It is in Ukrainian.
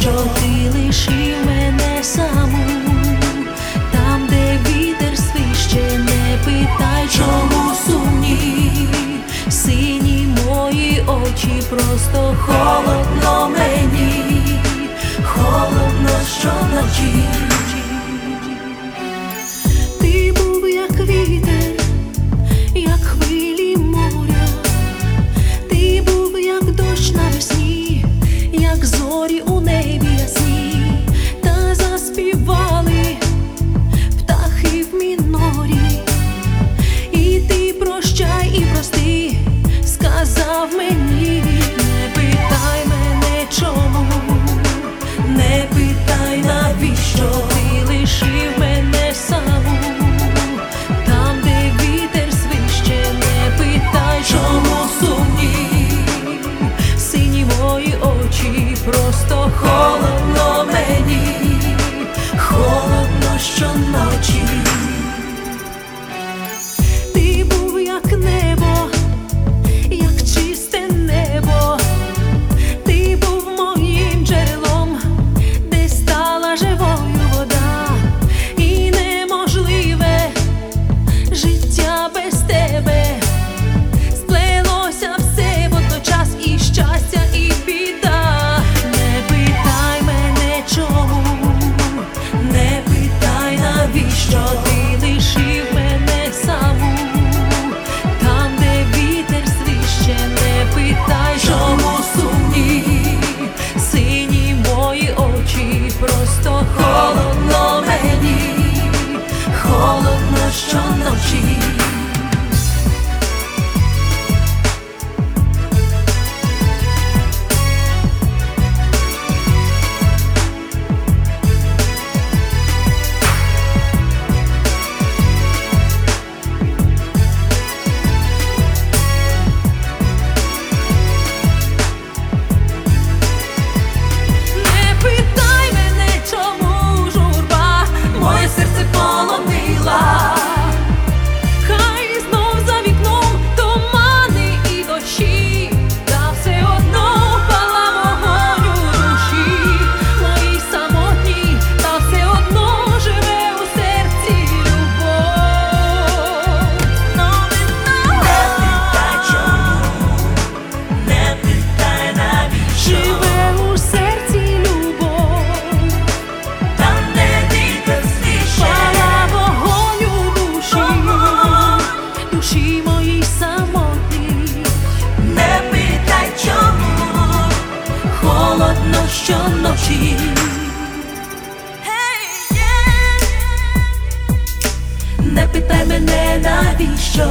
що ти лишив мене саму, там, де вітер свище, не питай, чому сумні, сині мої очі, просто холодно мені, холодно що щоночі. Шив Iść ночі. Hey, yeah. Не питай мене навіщо.